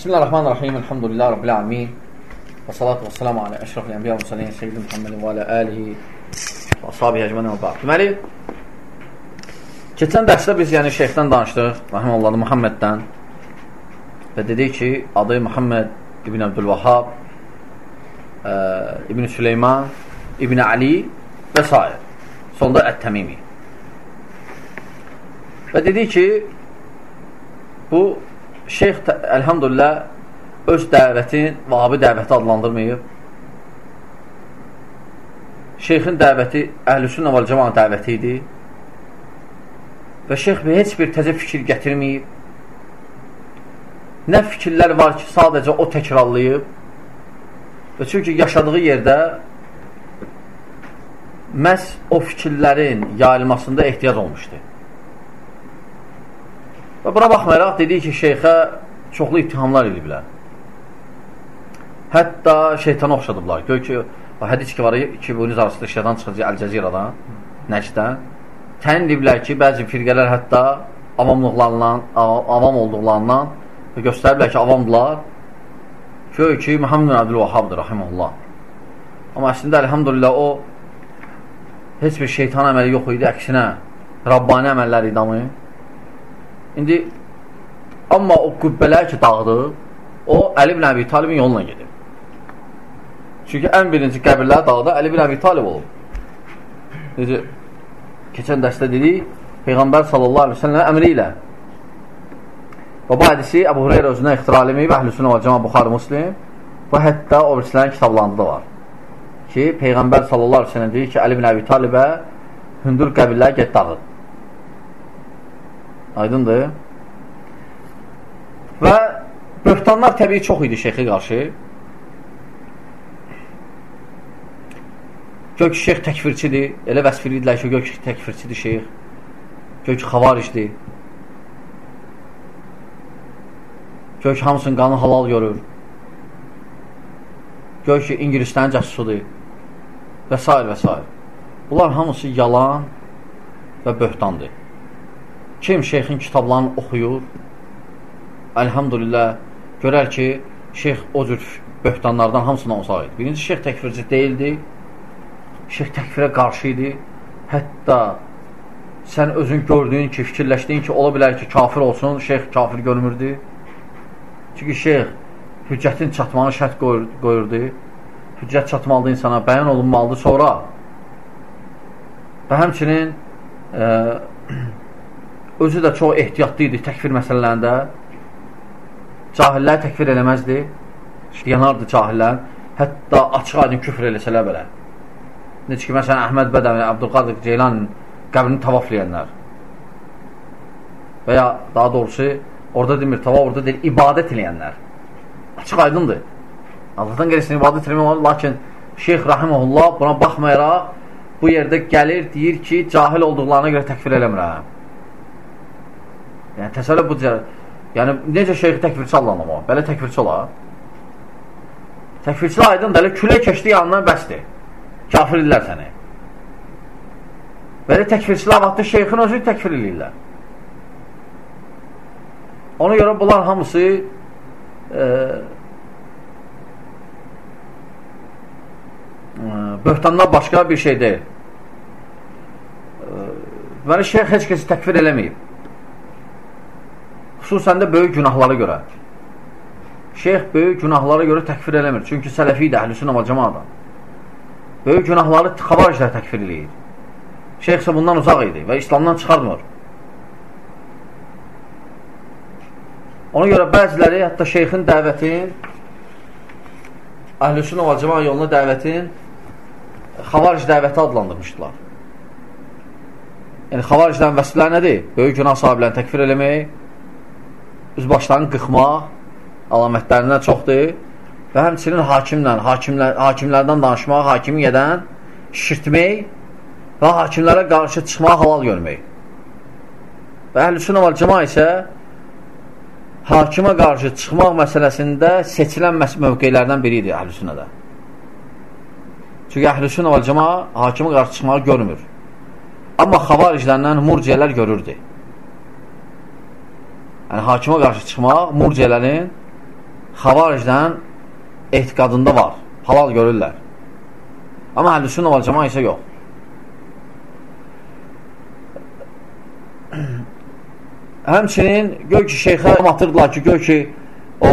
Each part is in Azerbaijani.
Bismillahirrahmanirrahim. Elhamdülillah Rabbil alamin. Və salatu və selamu alə əşrafil ənbiya və sələyən seyyidin Muhammedin və alə əlihi və sahabi həcmənə və ba'd. Deməli, keçən dərsdə biz yəni şeyxdən danışdıq, rəhməllahu Muhammeddən və dedik ki, adı Muhammed İbn Abdülvahab, ə, İbn Süleyman, İbn Ali və s. Sonda Ət-Təmimi. Və dedik ki, bu şeyx əlhamdülillah öz dəvətin Vahabi dəvəti adlandırmayıb. Şeyxin dəvəti əhlüsünnə vəl cəman dəvəti idi. Və şeyx heç bir təzə fikir gətirməyib. Nə fikirlər var ki, sadəcə o təkrarlayıb. Və çünki yaşadığı yerdə məhz o fikirlərin yayılmasında ehtiyac olmuşdur. Və buna baxmayaraq dedik ki, şeyxə çoxlu ittihamlar ediblər. Hətta şeytana oxşadıblar. Gör ki, hədis ki var ki, bu arasında şeytan çıxacaq Əl-Cəziradan, Nəcdən. Təyin ediblər ki, bəzi firqələr hətta avamlıqlarından, avam olduqlarından göstəriblər ki, avamdılar. Gör ki, Muhammed Abdülvahabdır, rahimullah. Amma əslində, əlhamdülillah, o heç bir şeytan əməli yox idi, əksinə Rabbani əməllər idamı. İndi amma o qübbələr ki dağıdı, o Əli ibn Əbi Talibin yoluna gedir. Çünki ən birinci qəbirlər dağda Əli ibn Əbi Talib olub. Necə keçən dərsdə dedik, Peyğəmbər sallallahu əleyhi və səlləm əmri ilə. Və bu hədisi Əbu Hüreyrə özünə ixtira eləməyib, Əhlüsünnə və Cəmaət Buxari Müslim və hətta o birislərin kitablarında da var. Ki, Peyğəmbər sallallahu əleyhi və səlləm deyir ki, Əli ibn Əbi Talibə hündür qəbirlər get dağıt. Aydındır. Və böhtanlar təbii çox idi şeyxə qarşı. Gör ki, şeyx təkfirçidir. Elə vəsf edirlər ki, gör ki, təkfirçidir şeyx. Gör ki, xavaricdir. Gör ki, hamısının qanı halal görür. Gör ki, İngilislərin cəsusudur. Və s. və s. Bunlar hamısı yalan və böhtandır. Kim şeyxin kitablarını oxuyur, əlhamdülillah, görər ki, şeyx o cür böhtanlardan hamısına uzaq idi. Birinci, şeyx təkfirci deyildi, şeyx təkfirə qarşı idi. Hətta sən özün gördüyün ki, fikirləşdiyin ki, ola bilər ki, kafir olsun, şeyx kafir görmürdü. Çünki şeyx hüccətin çatmanı şərt qoyurdu. Hüccət çatmalıdır insana, bəyan olunmalıdır sonra. Və həmçinin e, özü də çox ehtiyatlı idi təkfir məsələlərində. Cahillər təkfir eləməzdi. Yanardı cahillər. Hətta açıq aydın küfr eləsələr belə. Necə ki, məsələn, Əhməd Bədəvi, Abdülqadir Ceylan qəbrini tavaflayanlar. Və ya daha doğrusu, orada demir, tavaf orada deyil, ibadət eləyənlər. Açıq aydındır. Allahdan qeyrisin ibadət eləmək lakin Şeyx Rahiməhullah buna baxmayaraq bu yerdə gəlir, deyir ki, cahil olduqlarına görə təkfir eləmirəm. Yəni təsəvvür bu cür. Yəni necə şeyxi təkfirçi anlamaq? Belə təkfirçi olar. Təkfirçi aydın da elə külə keçdi yanından bəsdir. Kafir edirlər səni. Belə təkfirçilər vaxtda şeyxin özü təkfir edirlər. Ona görə bunlar hamısı e, böhtandan başqa bir şey deyil. Deməli, şeyx heç kəsi təkfir eləməyib. Xüsusən də böyük günahlara görə. Şeyx böyük günahlara görə təkfir eləmir. Çünki sələfi də, əhlüsünə və cəmadan. Böyük günahları xavariclər təkfir eləyir. Şeyx isə bundan uzaq idi və İslamdan çıxarmır. Ona görə bəziləri hətta şeyxin dəvətin əhlüsünə və cəma yoluna dəvətin xavaric dəvəti adlandırmışdılar. Yəni, xavariclərin vəsfləri nədir? Böyük günah sahiblərini təkfir eləmək, üzbaşlarını qıxmaq əlamətlərindən çoxdur və həmçinin hakimlə, hakimlər, hakimlərdən danışmaq, hakimi yedən şişirtmək və hakimlərə qarşı çıxmaq, halal görmək. Və əhl-i və cəma isə hakimə qarşı çıxmaq məsələsində seçilən mövqeylərdən biridir əhl-i də. Çünki əhl-i və cəma hakimə qarşı çıxmağı görmür. Amma xavariclərlə murciyələr görürdü yəni hakimə qarşı çıxmaq murciyələrin xavaricdən etiqadında var. Halal görürlər. Amma əhlüsünnə var cəma isə yox. Həmçinin gör ki, şeyxə atırdılar ki, gör ki, o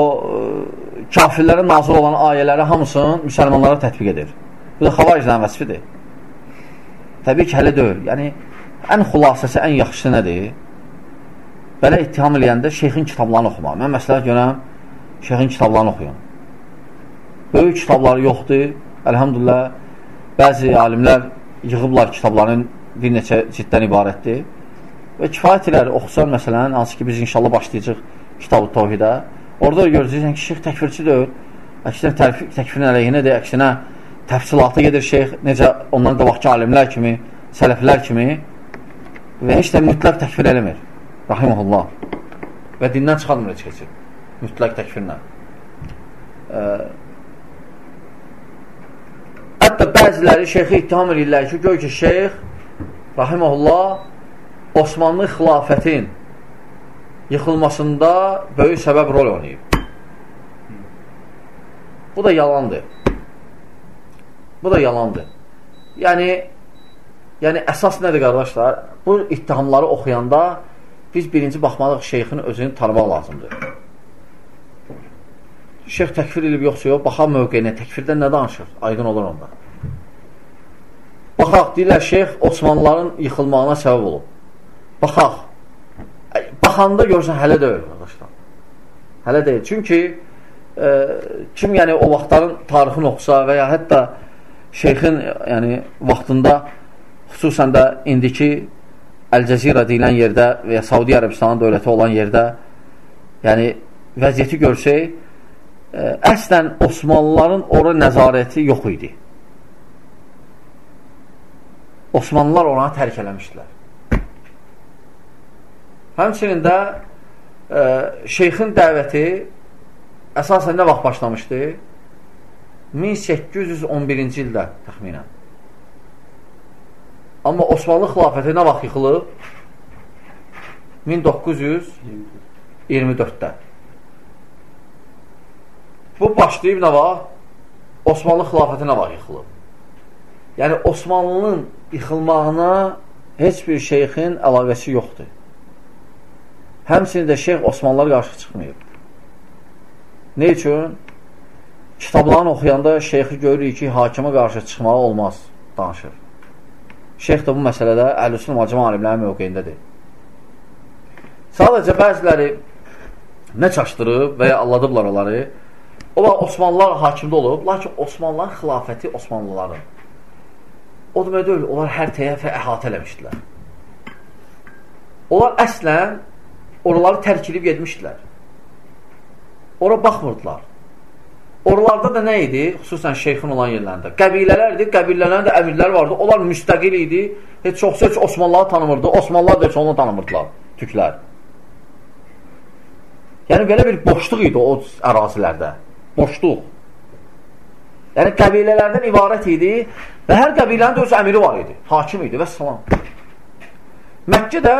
kafirlərə nazil olan ayələri hamısını müsəlmanlara tətbiq edir. Bu da xavariclərin vəsifidir. Təbii ki, hələ deyil. Yəni, ən xülasəsi, ən yaxşısı nədir? Belə ittiham eləyəndə şeyxin kitablarını oxumaq. Mən məsləhət görəm, şeyxin kitablarını oxuyun. Böyük kitabları yoxdur. Əlhamdülillah, bəzi alimlər yığıblar kitabların bir neçə ciddən ibarətdir. Və kifayət elər oxusan, məsələn, hansı ki, biz inşallah başlayacaq kitab-ı tohidə. Orada görəcəksən ki, şeyx təkfirçi deyil. Əksinə təkfirin əleyhinədir, əksinə təfsilata gedir şeyx, necə ondan qabaqki alimlər kimi, sələflər kimi və heç də mütləq təkfir eləmir. Rahiməhullah. Və dindən çıxarmır heç keçir. Mütləq təkfirlə. Hətta bəziləri şeyxi ittiham edirlər ki, gör ki, şeyx Rahiməhullah Osmanlı xilafətin yıxılmasında böyük səbəb rol oynayıb. Bu da yalandır. Bu da yalandır. Yəni, yəni əsas nədir qardaşlar? Bu ittihamları oxuyanda biz birinci baxmalıq şeyxin özünü tanımaq lazımdır. Şeyx təkfir edib yoxsa yox, baxa mövqeyinə təkfirdən nə danışır? Aydın olur onda. Baxaq, deyirlər, şeyx Osmanlıların yıxılmağına səbəb olub. Baxaq, baxanda görsən hələ deyil qardaşlar. Hələ deyil. Çünki e, kim yəni o vaxtların tarixini oxusa və ya hətta şeyxin yəni vaxtında xüsusən də indiki Əl-Cəzira deyilən yerdə və ya Saudi Ərəbistanın dövləti olan yerdə yəni vəziyyəti görsək ə, əslən Osmanlıların ora nəzarəti yox idi. Osmanlılar ona tərk eləmişdilər. Həmçinin də ə, e, şeyxin dəvəti əsasən nə vaxt başlamışdı? 1811-ci ildə təxminən. Amma Osmanlı xilafəti nə vaxt yıxılıb? 1924-də. Bu başlayıb nə vaxt? Osmanlı xilafəti nə vaxt yıxılıb? Yəni, Osmanlının yıxılmağına heç bir şeyxin əlaqəsi yoxdur. Həmçinin də şeyx Osmanlılar qarşı çıxmayıb. Ne üçün? Kitablarını oxuyanda şeyxi görürük ki, hakimə qarşı çıxmağı olmaz, danışır. Şeyx də bu məsələdə Əhl-Üsün Macım alimlərin mövqeyindədir. Sadəcə bəziləri nə çaşdırıb və ya alladıblar onları, onlar Osmanlılar hakimdə olub, lakin Osmanlıların xilafəti Osmanlıların. O demək deyil, onlar hər tərəfə əhatə eləmişdilər. Onlar əslən oraları tərk edib getmişdilər. Ora baxmırdılar. Oralarda da nə idi? Xüsusən şeyxin olan yerlərində. Qəbilələr idi, qəbilələrin də əmirlər vardı. Onlar müstəqil idi. Heç çoxsa heç Osmanlıları tanımırdı. Osmanlılar da heç onu tanımırdılar, türklər. Yəni, belə bir boşluq idi o ərazilərdə. Boşluq. Yəni, qəbilələrdən ibarət idi və hər qəbilənin də öz əmiri var idi. Hakim idi və salam. Məkkə də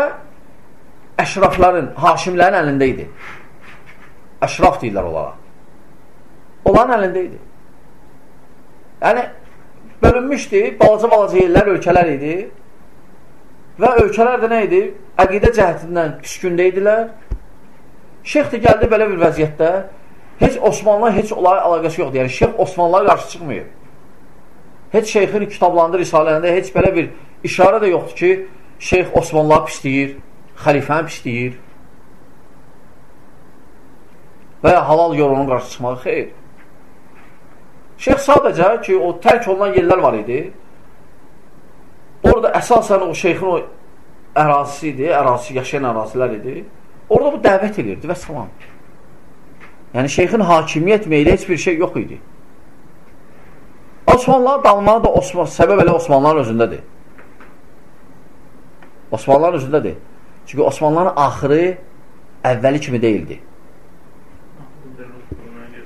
əşrafların, haşimlərin əlində idi. Əşraf deyirlər onlara. Onların əlində idi. Yəni, bölünmüşdü, balaca-balaca yerlər, ölkələr idi və ölkələr də nə idi? Əqidə cəhətindən küskündə idilər. Şeyx də gəldi belə bir vəziyyətdə, heç Osmanlı, heç onlara əlaqəsi yoxdur. Yəni, şeyx Osmanlılara qarşı çıxmıyor. Heç şeyxin kitablarında, risalələrində heç belə bir işarə də yoxdur ki, şeyx Osmanlıları pisləyir xəlifəni pisləyir və ya halal yolunun qarşı çıxmağı xeyr. Şeyx sadəcə ki, o tərk olunan yerlər var idi. Orada əsasən o şeyxin o ərazisi idi, ərazisi, yaşayan ərazilər idi. Orada bu dəvət edirdi və salam. Yəni, şeyxin hakimiyyət meyli heç bir şey yox idi. Osmanlılar dalmağı da Osman, səbəb elə Osmanlıların özündədir. Osmanlıların özündədir. Çünki Osmanlıların axırı əvvəli kimi deyildi.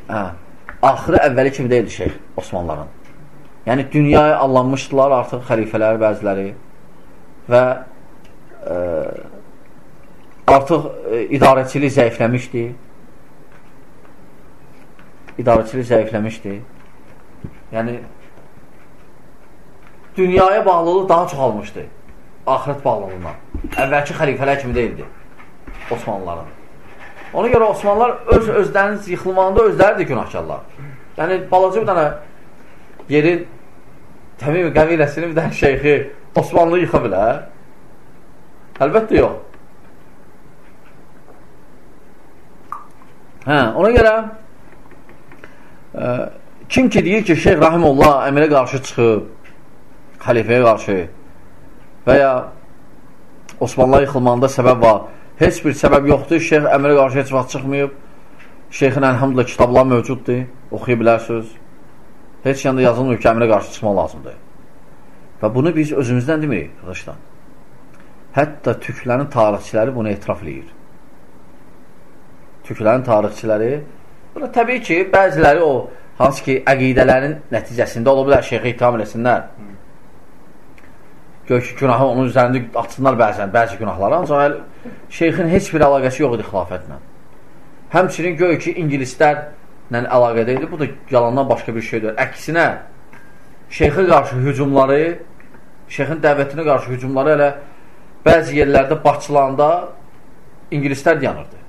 Hə, axırı əvvəli kimi deyildi şeyh Osmanlıların. Yəni, dünyaya allanmışdılar artıq xəlifələr bəziləri və e, artıq e, idarəçilik zəifləmişdi. idarəçilik zəifləmişdi. Yəni, dünyaya bağlılığı daha çox almışdı. Ahirət bağlılığından. Əvvəlki xəlifələr kimi deyildi Osmanlıların. Ona görə Osmanlılar öz özlərinin yıxılmağında özləri də günahkarlar. Yəni, balaca bir dənə yerin təmim qəbiləsinin bir dənə şeyxi Osmanlı yıxa bilər. Əlbəttə yox. Hə, ona görə ə, e, kim ki deyir ki, Şeyx Rahimullah əmirə qarşı çıxıb, xəlifəyə qarşı və ya Osmanlılar yıxılmağında səbəb var, heç bir səbəb yoxdur, Şeyx əmirə qarşı heç vaxt çıxmayıb, Şeyxin əlhamdülillah kitablar mövcuddur, oxuya bilərsiniz. Heç yanda yazılmıyor ki, əmirə qarşı çıxmaq lazımdır. Və bunu biz özümüzdən demirik, qardaşlar. Hətta türklərin tarixçiləri bunu etiraf edir. Türklərin tarixçiləri buna təbii ki, bəziləri o hansı ki, əqidələrin nəticəsində ola bilər, şeyxə ittiham eləsinlər. Gör ki, günahı onun üzərində açsınlar bəzən, bəzi günahları, ancaq şeyxin heç bir əlaqəsi yox idi xilafətlə. Həmçinin gör ki, ingilislərlə əlaqədə idi. Bu da yalandan başqa bir şeydir. Əksinə, şeyxə qarşı hücumları, şeyxin dəvətinə qarşı hücumları elə bəzi yerlərdə başçılanda ingilislər yanırdı.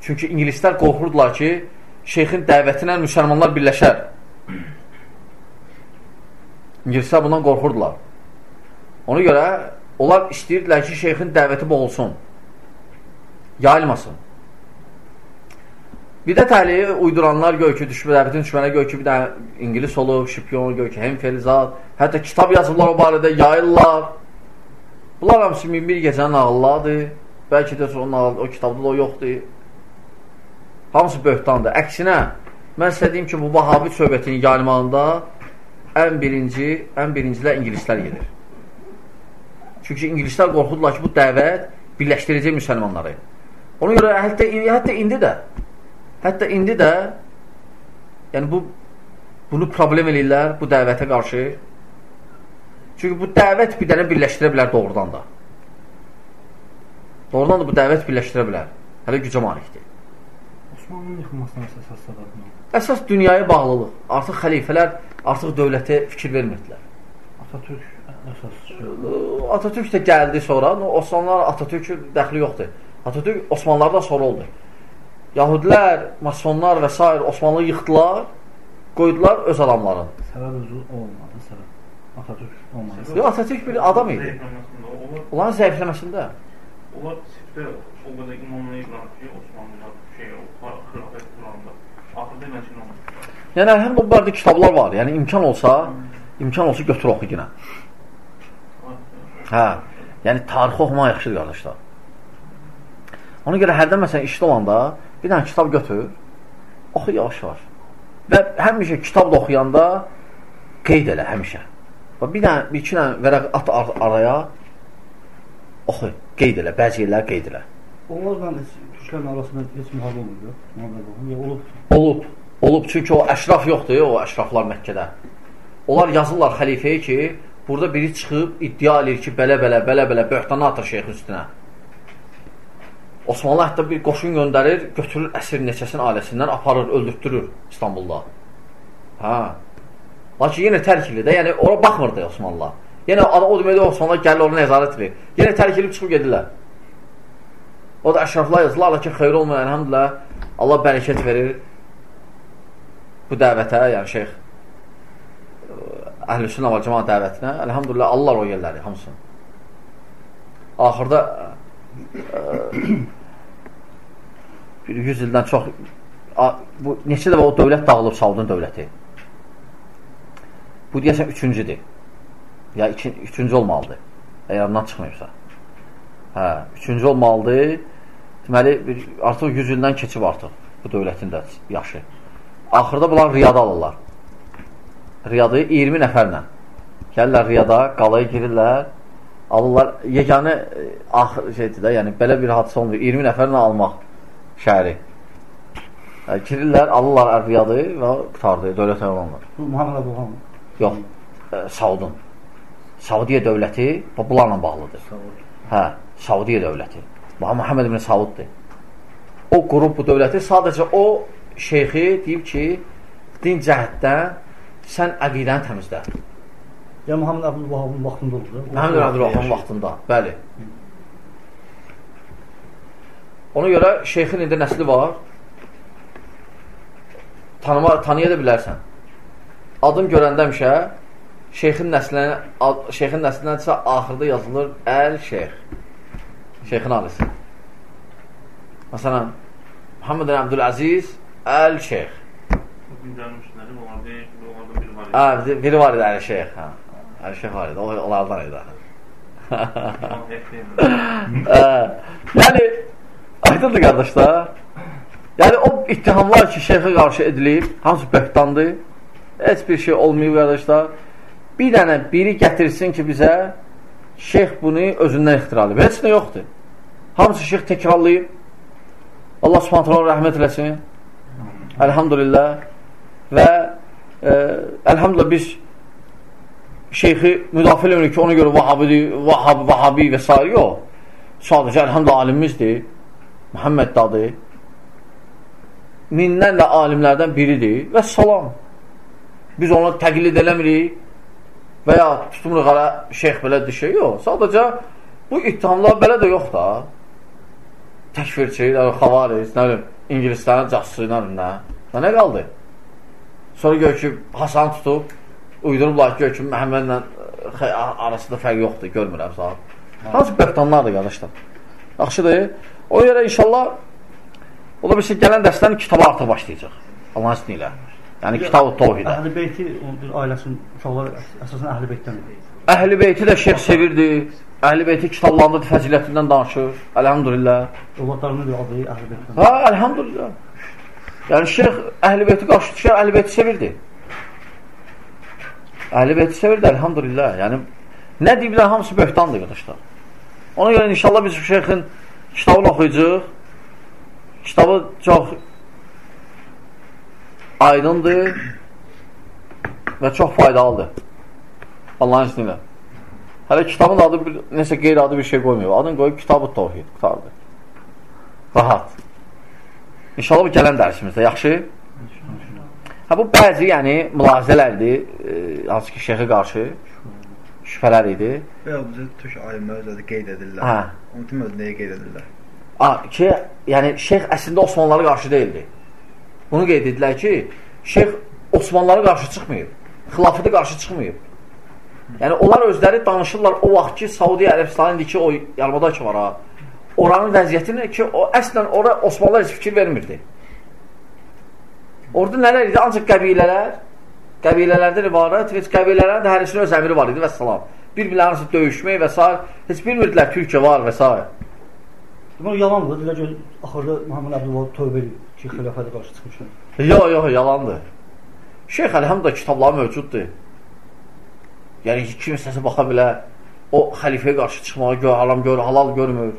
Çünki ingilislər qorxurdular ki, şeyxin dəvətinə müsəlmanlar birləşər. İngilislər bundan qorxurdular. Ona görə onlar istəyirdilər ki, şeyxin dəvəti boğulsun. Yayılmasın. Bir də təliyi uyduranlar gör ki, düşmə dəvətin düşmənə gör ki, bir də ingilis olub, şipiyon gör ki, hem felizat, hətta kitab yazıblar o barədə, yayırlar. Bunlar hamısı minbir gecənin ağılladır. Bəlkə də o, o kitabda da o yoxdur. Hamısı böhtandır. Əksinə, mən sizə deyim ki, bu Vahabi söhbətinin yayılmağında ən birinci, ən birincilər ingilislər gedir. Çünki ingilislər qorxurdular ki, bu dəvət birləşdirəcək müsəlmanları. Ona görə hətta, hətta indi də hətta indi də yəni bu bunu problem eləyirlər bu dəvətə qarşı Çünki bu dəvət bir dənə birləşdirə bilər doğrudan da. Doğrudan da bu dəvət birləşdirə bilər. Hələ gücə malikdir. Osmanlının yıxılmasına əsas səbəb nə? Əsas dünyaya bağlılıq. Artıq xəlifələr artıq dövlətə fikir vermirdilər. Atatürk əsas Atatürk də gəldi sonra. Osmanlılar Atatürk dəxli yoxdur. Atatürk Osmanlılardan sonra oldu. Yahudilər, masonlar və s. Osmanlı yıxdılar, qoydular öz adamların. Səbəb özü olmadı, səbəb. Atatürk olmadı. Yox, Atatürk bir adam idi. Onların zəifləməsində. Onlar sifdə o qədər imanlayıblar ki, Osmanlılar şey, o xilafət quranda. Axırda məşin olmadı. Yəni, həm bu barədə kitablar var. Yəni, imkan olsa, imkan olsa götür oxu yenə. Hə, yəni tarixi oxumaq yaxşıdır, qardaşlar. Ona görə hərdən məsələn işdə olanda bir dənə kitab götür, oxu yavaş-yavaş. Və həmişə kitab da oxuyanda qeyd elə həmişə. Və bir dənə, bir iki dənə vərəq at ar araya oxu, qeyd elə, bəzi yerlər qeyd elə. Mən türklərin arasında heç müharibə olmuyor. Müharibə olub. Olub. Olub çünki o əşraf yoxdur, o əşraflar Məkkədə. Onlar yazırlar xəlifəyə ki, burada biri çıxıb iddia edir ki, belə-belə, belə-belə böhtanı atır şeyx üstünə. Osmanlı hətta bir qoşun göndərir, götürür əsir neçəsinin ailəsindən, aparır, öldürtdürür İstanbulda. Hə, Lakin yenə tərk edir də, yəni ora baxmırdı Osmanlılar. Yenə o deməkdə Osmanlılar gəlir ona nəzarət edir. Yenə tərk edib çıxıb gedirlər. O da əşraflar yazırlar, lakin xeyr olmayan, əlhamdülillah, Allah bərəkət verir bu dəvətə, yəni şeyx əhl-i sünnə və cəmaat dəvətinə, əlhamdülillah, Allah o yerləri, hamısını. Axırda bir 100 ildən çox bu neçə dəfə o dövlət dağılıb Saudun dövləti. Bu deyəsən üçüncüdür. Ya iki, üçüncü olmalıdır. Əgər ondan çıxmayıbsa. Hə, üçüncü olmalıdır. Deməli, bir, artıq 100 ildən keçib artıq bu dövlətin də yaşı. Axırda bunlar riyada alırlar. Riyadı 20 nəfərlə. Gəlirlər riyada, qalaya girirlər, alırlar. Yeganə e, axır şeydir də, yəni belə bir hadisə olmuyor. 20 nəfərlə almaq şəhəri. Yəni, girirlər, alırlar riyadı və qutardı, dövlət olanlar. Bu Muhammed Əbuhan. Yox, ə, e, Saudun. Saudiya dövləti bunlarla bağlıdır. Hə, Saudiya dövləti. Muhammed ibn Sauddur. O qrup bu dövləti sadəcə o şeyxi deyib ki, din cəhətdən sən əqidəni təmizlə. Yəni Muhammed Abdülvahabın vaxtında oldu. da. Məhəmməd Əbdülrahman vaxtında, bəli. Ona görə şeyxin indi nəsli var. Tanıma, tanıya da bilərsən. Adın görəndə həmişə şeyxin nəslinə, ad- şeyxin nəslindən isə axırda yazılır Əl Şeyx. Şeyxin adısı. Məsələn, Muhammed Əbdüləziz Əl Şeyx. Güncəlmişləri, onlarda onlarda biri var. Hə, bir- biri var idi Əl Şeyx. Hə. Əl Şeyx var idi. O onlardan idi. Yəni aydındır qardaşlar. Yəni o ittihamlar ki, şeyxə qarşı edilib, hamısı böhtandır. Heç bir şey olmayıb qardaşlar. Bir dənə biri gətirsin ki, bizə şeyx bunu özündən ixtira edib. Heç nə yoxdur. Hamısı şeyx təkrarlayıb. Allah Subhanahu taala rəhmət eləsin. Elhamdülillah və e, elhamdülillah biz şeyxi müdafiə eləmirik ki, ona görə Vahabidir, Vahab, Vahabi və s. yox. Sadəcə elhamdülillah alimimizdir. Muhammed dadı. Minlərlə alimlərdən biridir və salam. Biz onu təqlid eləmirik və ya tutumuruq hələ şeyx belədir şey yox. Sadəcə bu ittihamlar belə də yox da. Təkfirçi, xavariz, nə bilim, ingilislərin casusu, bilim, nə. Nə qaldı? Sonra gör ki, Hasan tutub, uydurublar ki, gör ki, Məhəmmədlə ə, arasında fərq yoxdur, görmürəm saat. Hansı böhtanlardır, qardaşlar? Yaxşıdır. O yerə inşallah ola bilsin, gələn dərsdən kitaba artıq başlayacaq. Allahın izni ilə. Yəni, kitab-ı tohidə. Əhl-i Beyti, bir ailəsinin uşaqları əsasən Əhl-i Beytdəndir. Əhl-i beyti də şeyx sevirdi. Əhl-i beyti kitablarında fəzilətindən danışır. Əlhamdülillah. Övladlarının da adı Əhl-i Beytdən. Ha, əlhamdülillah. Yəni şeyx əhl-i beyti qarşı çıxır, əhl-i beyti sevirdi. Əhl-i beyti sevirdi, əlhamdülillah. Yəni nə deyiblər hamısı böhtandır qardaşlar. Ona görə inşallah biz şeyxin kitabını oxuyacağıq. Kitabı çox aydındır və çox faydalıdır. Allahın izni ilə. Hələ kitabın adı bir, nəsə qeyri-adı bir şey qoymuyor. Adını qoyub Kitab-ı Tavhid. Qutardı. Rahat. İnşallah bu gələn dərsimizdə. Yaxşı? Hə, bu bəzi, yəni, mülahizələrdir, e, hansı ki, şeyxə qarşı şübhələr idi. Və bizə türk alimlər özləri qeyd edirlər. Hə. Onu kim öz nəyə qeyd edirlər? A, ki, yəni, şeyx əslində Osmanlılara qarşı deyildi. Bunu qeyd edilər ki, şeyx Osmanlılara qarşı çıxmayıb. Xilafətə qarşı çıxmayıb. Yəni, onlar özləri danışırlar o vaxt ki, Saudiya Ərəbistanı indi ki, o yarımadakı var ha, oranın vəziyyətini ki, o əslən ora Osmanlılar heç fikir vermirdi. Orada nələr idi? Ancaq qəbilələr, qəbilələrdən ibarət, heç qəbilələrin də hərisinin öz əmri var idi və salam. Bir-birlərin arasında döyüşmək və s. Heç bilmirdilər Türkiyə var və s. Demək yalandır. Dilə ki, axırda Muhammed Abdülvahab tövbə edib ki, xilafətə qarşı çıxmışlar. Yox, yox, yalandır. Şeyx Əlhamdə kitabları mövcuddur. Yəni ki, kim istəsə baxa bilər, o xəlifəyə qarşı çıxmağı gör, haram gör, halal görmür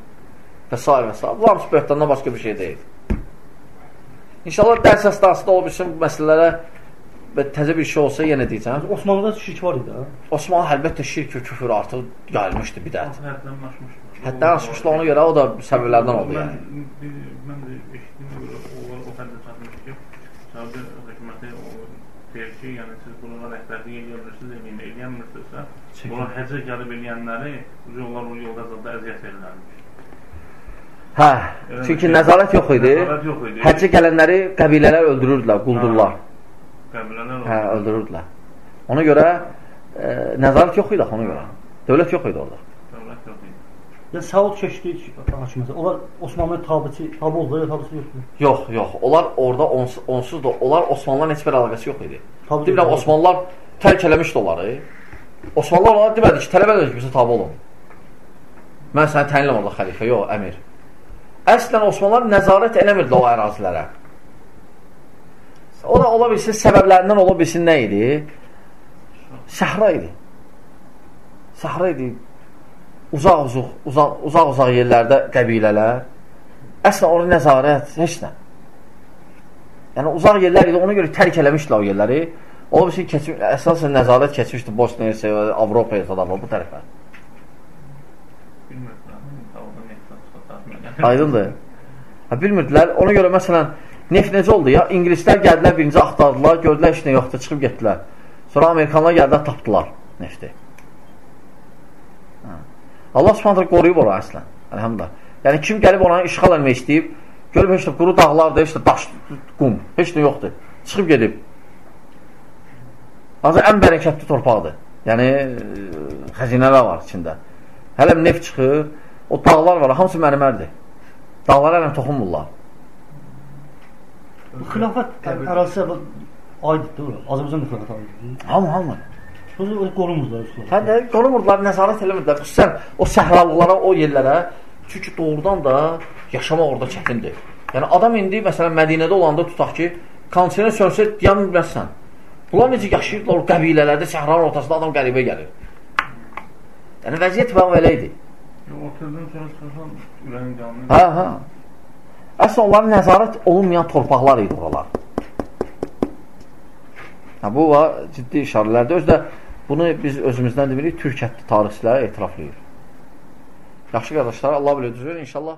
və s. və s. Bu hamısı böhtandan başqa bir şey deyil. İnşallah dərs əsnasında o bu məsələlərə və təzə bir şey olsa yenə deyəcəm. Osmanlıda şirk var idi. Osmanlı əlbəttə şirk və küfür artıq gəlmişdi bidət. Həddən aşmışlar ona görə o da səbəblərdən oldu yəni. Mən, mən də eşitdiyimə görə o həddə çatmış ki, Səudi hökuməti o deyir ki, yəni siz buna rəhbərlik edə bilirsiniz, emin eləyənmirsinizsə, Çəkin. buna həcə gəlib eləyənləri yollar o yolda zada əziyyət verirlərmiş. Hə, çünki nəzarət yox idi. Nəzarət yox idi. Həccə gələnləri qəbilələr öldürürdülər, quldurlar. Qəbilələr Hə, öldürürdülər. Ona görə e, nəzarət yox idi axı ona görə. Dövlət yox idi orada. Dövlət yox idi. Yəni Saud keçdi hakimiyyətə. Onlar Osmanlıya tabiçi, tabi oldular, ya tabisi yoxdur. Yox, yox. Onlar orada onsuz, onsuz da onlar Osmanlıların heç bir əlaqəsi yox idi. Tabi Deyirəm Osmanlılar tərk eləmişdi onları. Osmanlılar onlara demədi ki, tələbə edin ki, bizə tabe olun. Mən səni təyin eləmirəm orada xəlifə, yox, əmir. Əslən Osmanlılar nəzarət eləmirdilər o ərazilərə. O da ola bilsin səbəblərindən ola bilsin nə idi? Səhra idi. Səhra idi. Uzaq uzaq, uzaq uzaq uzaq yerlərdə qəbilələr. Əslən orada nəzarət heç nə. Yəni uzaq yerlər idi, ona görə tərk eləmişdilər o yerləri. Ola bilsin keçmiş, əsasən nəzarət keçmişdi Bosniya, Hersegova, Avropaya da bu tərəfə. Aydındır. Ha, bilmirdilər. Ona görə məsələn Neft necə oldu ya? İngilislər gəldilər, birinci axtardılar, gördülər heç nə yoxdur, çıxıb getdilər. Sonra Amerikanlar gəldilər, tapdılar nefti. Hə. Allah subhanətlə qoruyub ora əslən. Əlhamdülillah. Yəni, kim gəlib oranı işğal etmək istəyib, görüb heç də quru dağlardır, heç də daş, qum, heç də yoxdur. Çıxıb gedib. Ancaq ən bərəkətli torpaqdır. Yəni, xəzinələr var içində. Hələ neft çıxır, o dağlar var, hamısı mərmərdir. Dağlara ilə toxunmurlar. Bu xilafət ərazisi aiddir. Azərbaycan xilafət aiddir. Hamı, hamı. Qorumuzlar üstündə. Hə də qorumurlar, nəzarət eləmirlər. Xüsusən o səhralıqlara, o yerlərə çünki doğrudan da yaşamaq orada çətindir. Yəni adam indi məsələn Mədinədə olanda tutaq ki, kondisioner sönsə deyə bilməzsən. Bunlar necə yaşayırlar o qəbilələrdə, səhranın ortasında adam qəribə gəlir. Yəni vəziyyət bax belə idi. Ortadan sonra çıxarsan ürəyin qanını. Hə, hə. Əslən onların nəzarət olunmayan torpaqlar idi oralar. Hə, bu var ciddi işarələrdir. Özdə bunu biz özümüzdən demirik, türk tarixçiləri etiraflayır. Yaxşı qardaşlar, Allah bilir düzür. İnşallah